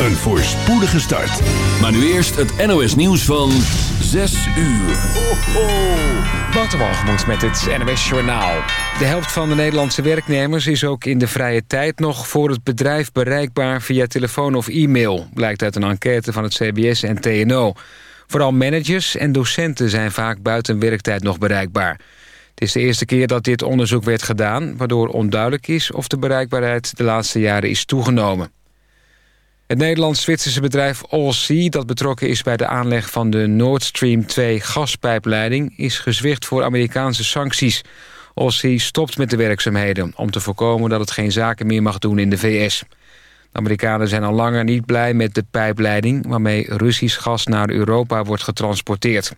een voorspoedige start. Maar nu eerst het NOS nieuws van 6 uur. Ho, met het NOS Journaal. De helft van de Nederlandse werknemers is ook in de vrije tijd... nog voor het bedrijf bereikbaar via telefoon of e-mail... blijkt uit een enquête van het CBS en TNO. Vooral managers en docenten zijn vaak buiten werktijd nog bereikbaar. Het is de eerste keer dat dit onderzoek werd gedaan... waardoor onduidelijk is of de bereikbaarheid de laatste jaren is toegenomen. Het Nederlands-Zwitserse bedrijf Allsea... dat betrokken is bij de aanleg van de Nord Stream 2 gaspijpleiding... is gezwicht voor Amerikaanse sancties. Allsea stopt met de werkzaamheden... om te voorkomen dat het geen zaken meer mag doen in de VS. De Amerikanen zijn al langer niet blij met de pijpleiding... waarmee Russisch gas naar Europa wordt getransporteerd.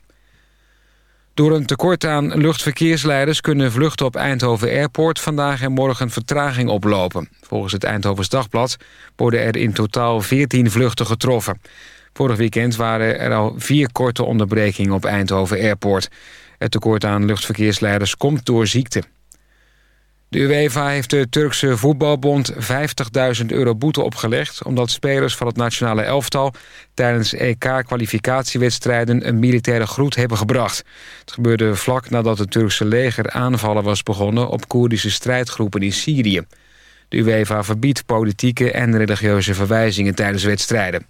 Door een tekort aan luchtverkeersleiders kunnen vluchten op Eindhoven Airport vandaag en morgen vertraging oplopen. Volgens het Eindhovens Dagblad worden er in totaal 14 vluchten getroffen. Vorig weekend waren er al vier korte onderbrekingen op Eindhoven Airport. Het tekort aan luchtverkeersleiders komt door ziekte. De UEFA heeft de Turkse voetbalbond 50.000 euro boete opgelegd... omdat spelers van het nationale elftal tijdens EK-kwalificatiewedstrijden... een militaire groet hebben gebracht. Het gebeurde vlak nadat het Turkse leger aanvallen was begonnen... op Koerdische strijdgroepen in Syrië. De UEFA verbiedt politieke en religieuze verwijzingen tijdens wedstrijden.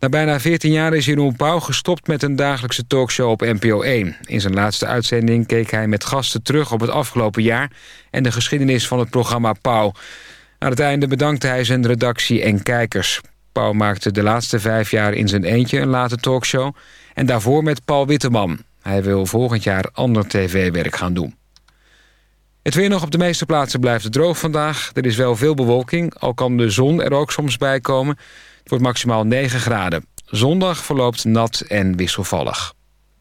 Na bijna 14 jaar is Jeroen Pauw gestopt met een dagelijkse talkshow op NPO 1. In zijn laatste uitzending keek hij met gasten terug op het afgelopen jaar... en de geschiedenis van het programma Pauw. Aan het einde bedankte hij zijn redactie en kijkers. Pauw maakte de laatste vijf jaar in zijn eentje een late talkshow... en daarvoor met Paul Witteman. Hij wil volgend jaar ander tv-werk gaan doen. Het weer nog op de meeste plaatsen blijft het droog vandaag. Er is wel veel bewolking, al kan de zon er ook soms bij komen... Het wordt maximaal 9 graden. Zondag verloopt nat en wisselvallig.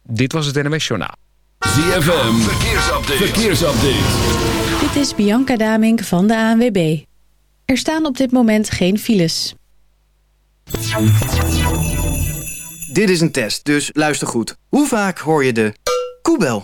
Dit was het NMS Journaal. ZFM, verkeersupdate. verkeersupdate. Dit is Bianca Damink van de ANWB. Er staan op dit moment geen files. Dit is een test, dus luister goed. Hoe vaak hoor je de koebel?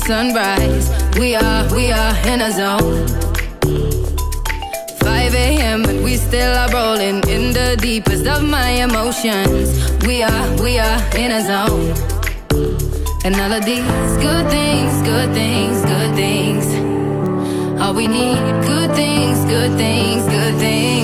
sunrise. We are, we are in a zone. 5 a.m., but we still are rolling in the deepest of my emotions. We are, we are in a zone. And all of these good things, good things, good things. All we need, good things, good things, good things.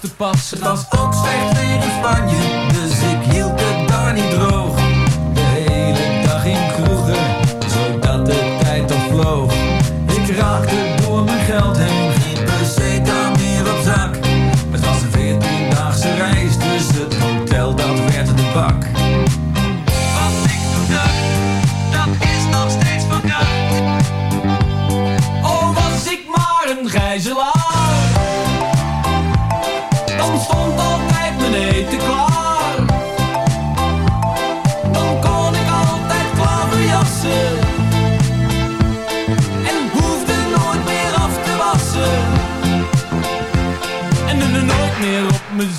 Te passen. Het was ook slecht weer in Spanje,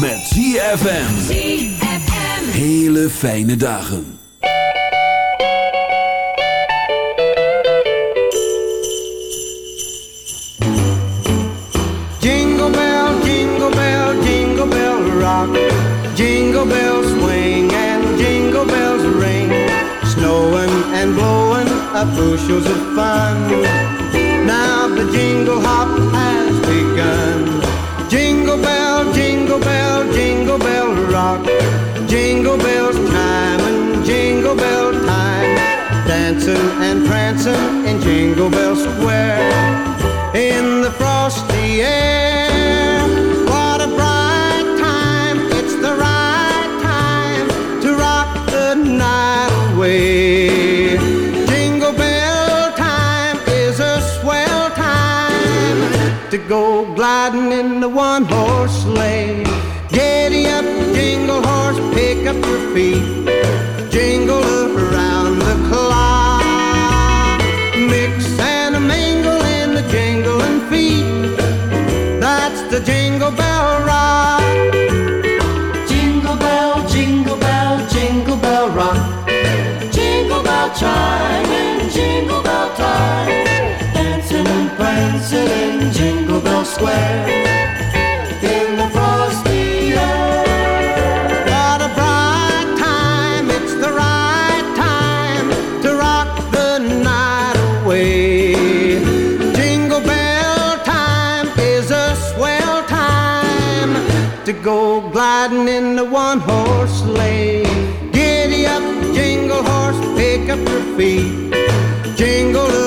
Met ZFM. Hele fijne dagen. Jingle bell, jingle bell, jingle bell rock. Jingle bells swing and jingle bells ring. Snowing and blowing up bushels of fun. Now the jingle hop rock. Jingle bells chime and jingle bell time. Dancing and prancing in Jingle Bell Square. In the frosty air, what a bright time! It's the right time to rock the night away. Jingle bell time is a swell time to go gliding in the one horse sleigh. Feet. Jingle around the clock. Mix and a mingle in the jingling feet. That's the jingle bell rock. Jingle bell, jingle bell, jingle bell rock. Jingle bell chime in jingle bell time. Dancing and prancing in Jingle Bell Square. Go gliding in the one horse sleigh. Giddy up, jingle horse, pick up your feet. Jingle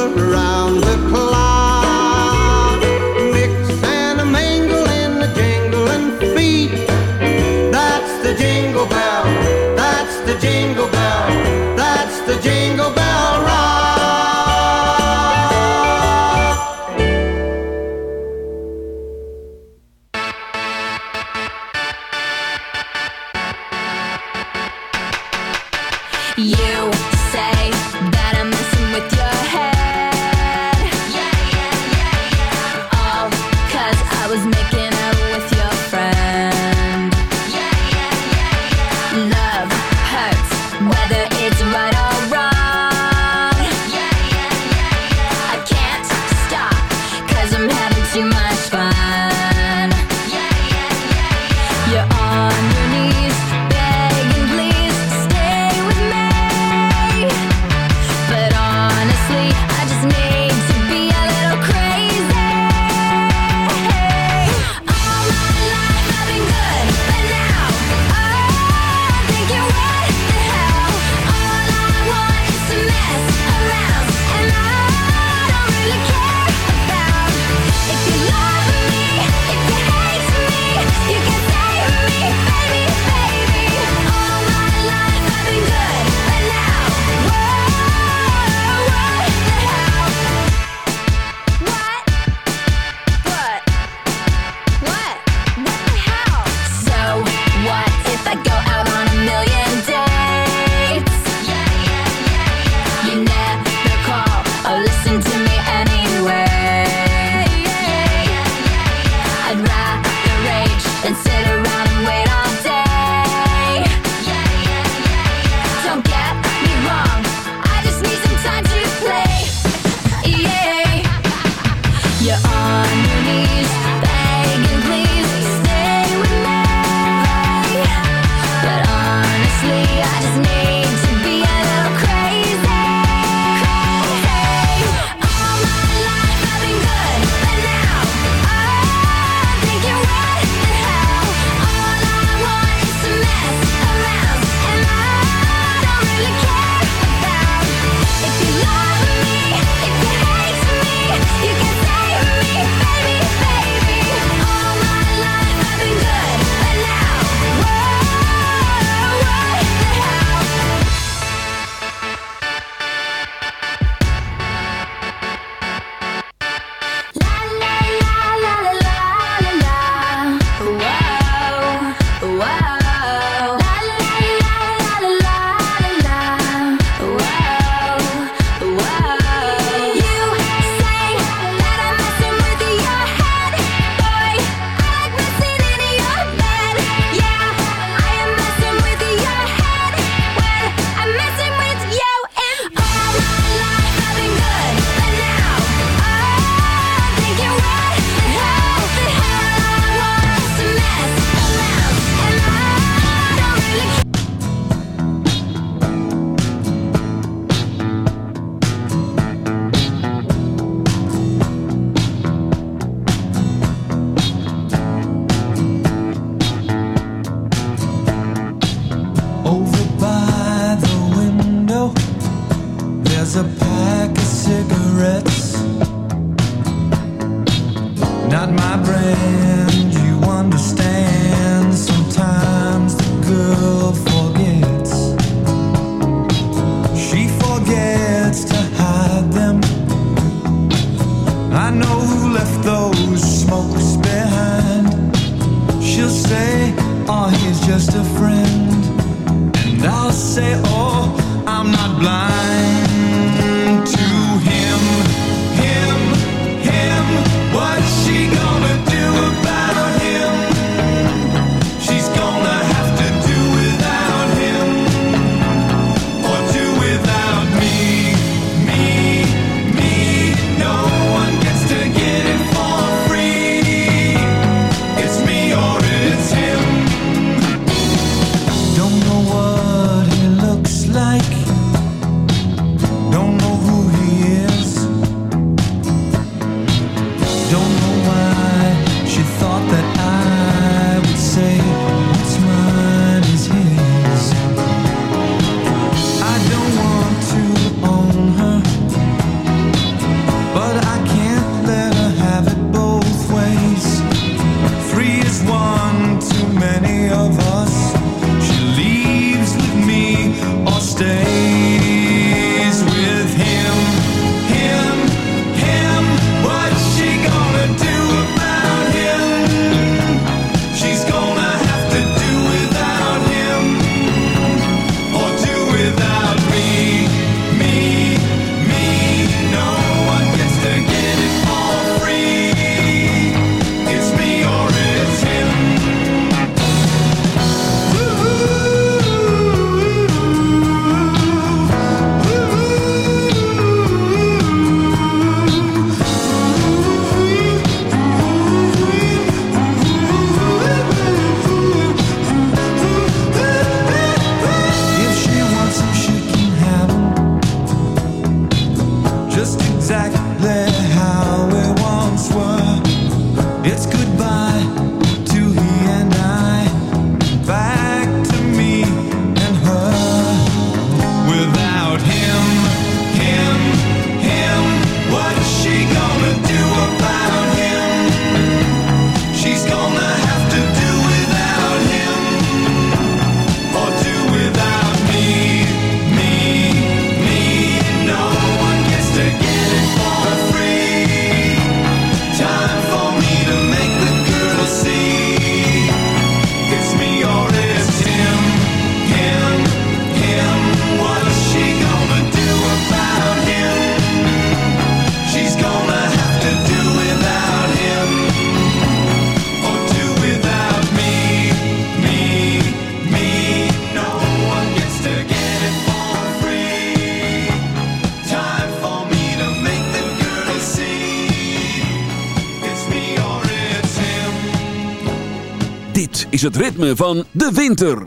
is het ritme van de winter.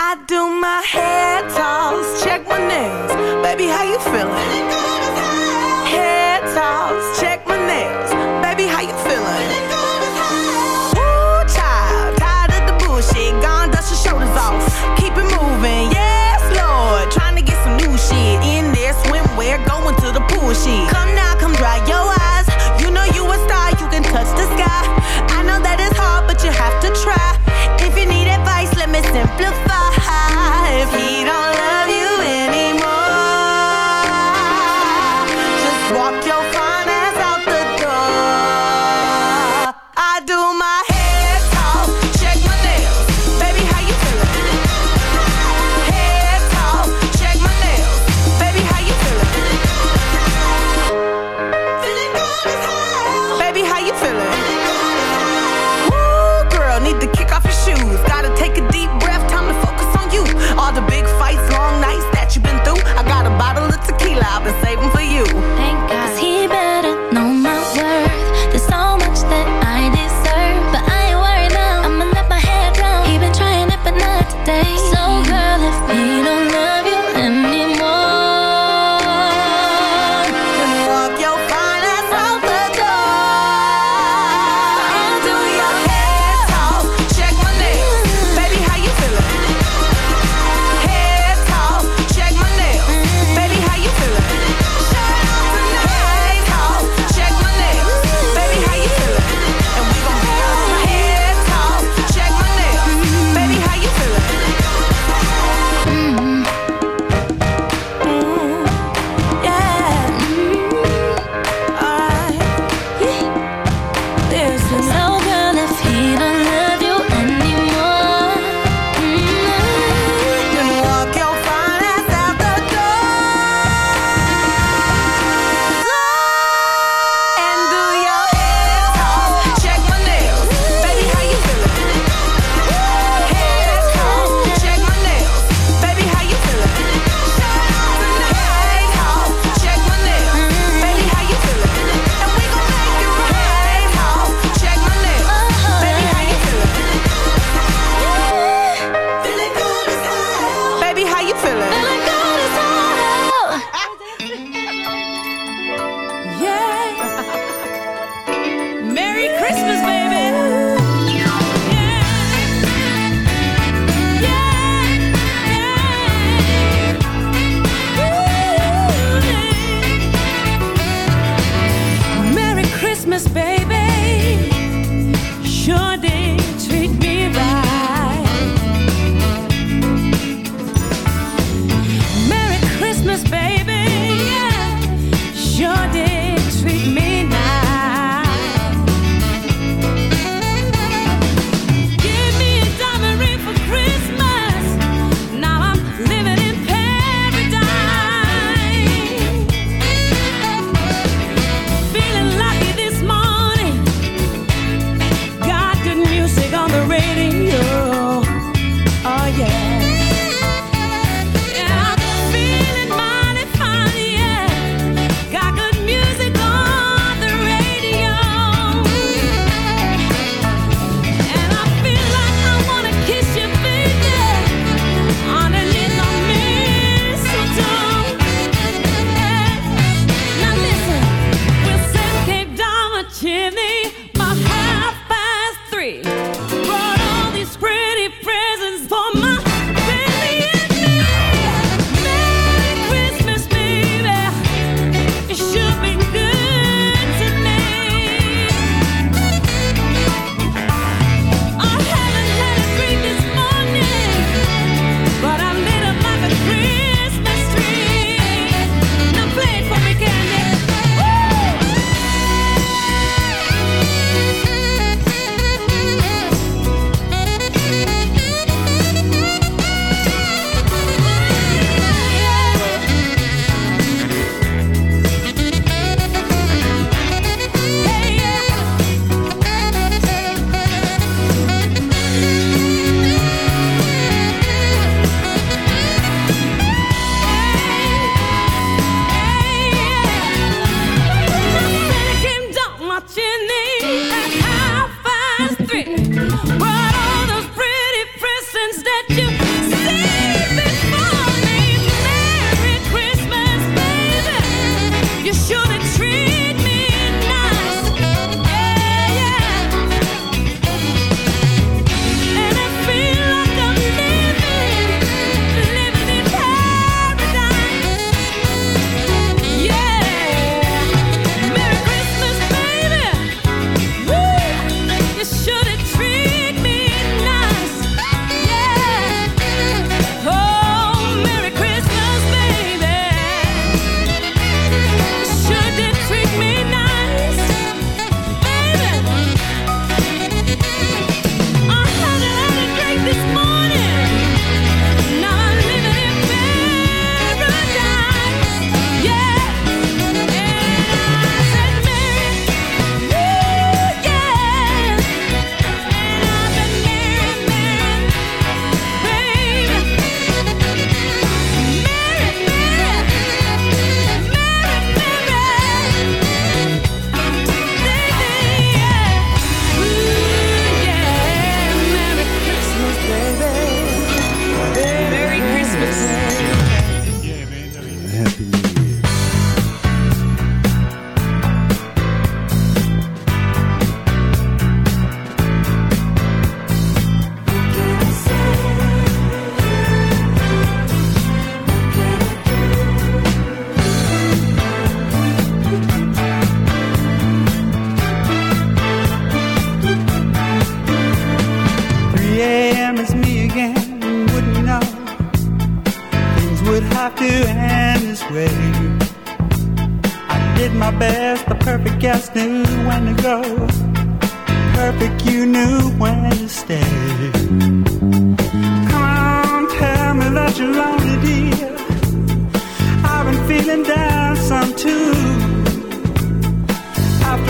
I do my head toss, check my nails. Baby, how you feeling? Look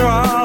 strong.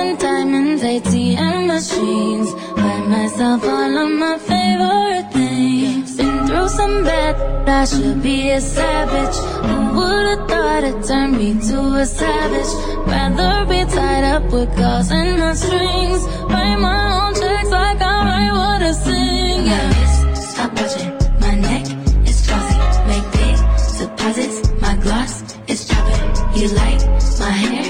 some diamonds, ATM machines. Buy myself all of my favorite things. Been through some bad, I should be a savage. Who would've thought it turned me to a savage? Rather be tied up with girls and my strings. Write my own checks like I write what I sing. Yeah. My wrist, stop watching. My neck is glossy. Make big deposits. My gloss is chopping. You like my hair?